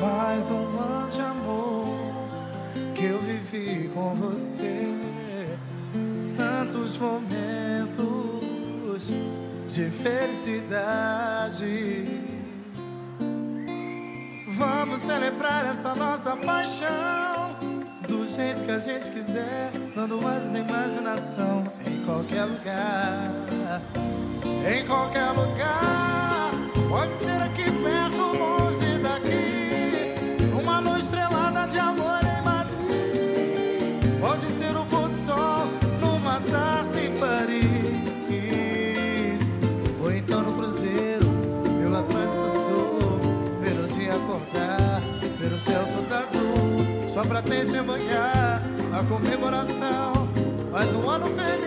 mais um ano de amor que eu vivi com você. Tantos momentos de felicidade. Vamos celebrar essa nossa paixão do jeito que a gente quiser, dando mais imaginação em qualquer lugar. Em qualquer lugar, pode ser aqui pra testemunhar a comemoração. Mais um ano feliz.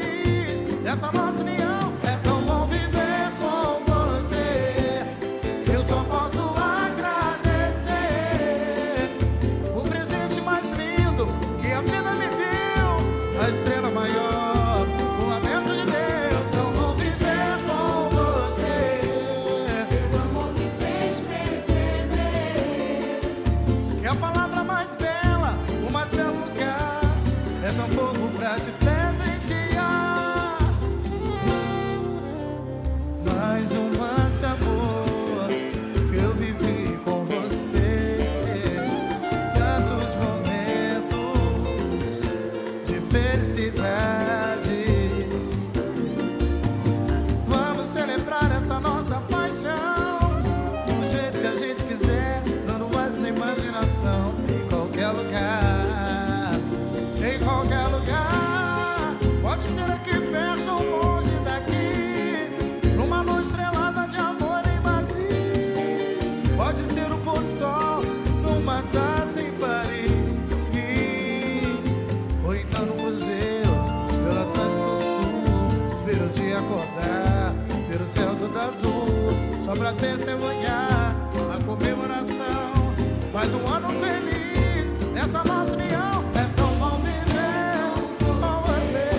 tudo Só pra testemunhar a comemoração. Mais um ano feliz nessa nossa união É tão bom viver com você.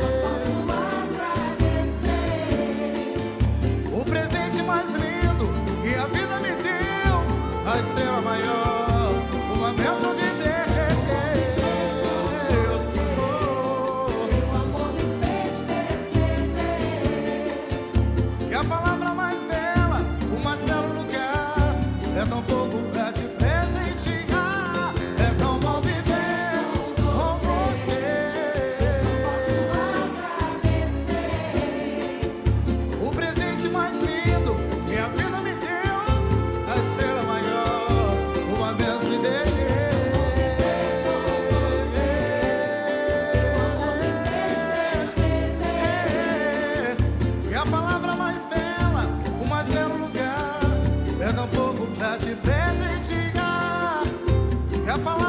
Só posso agradecer. O presente mais lindo que a vida me deu A estrela maior. Up on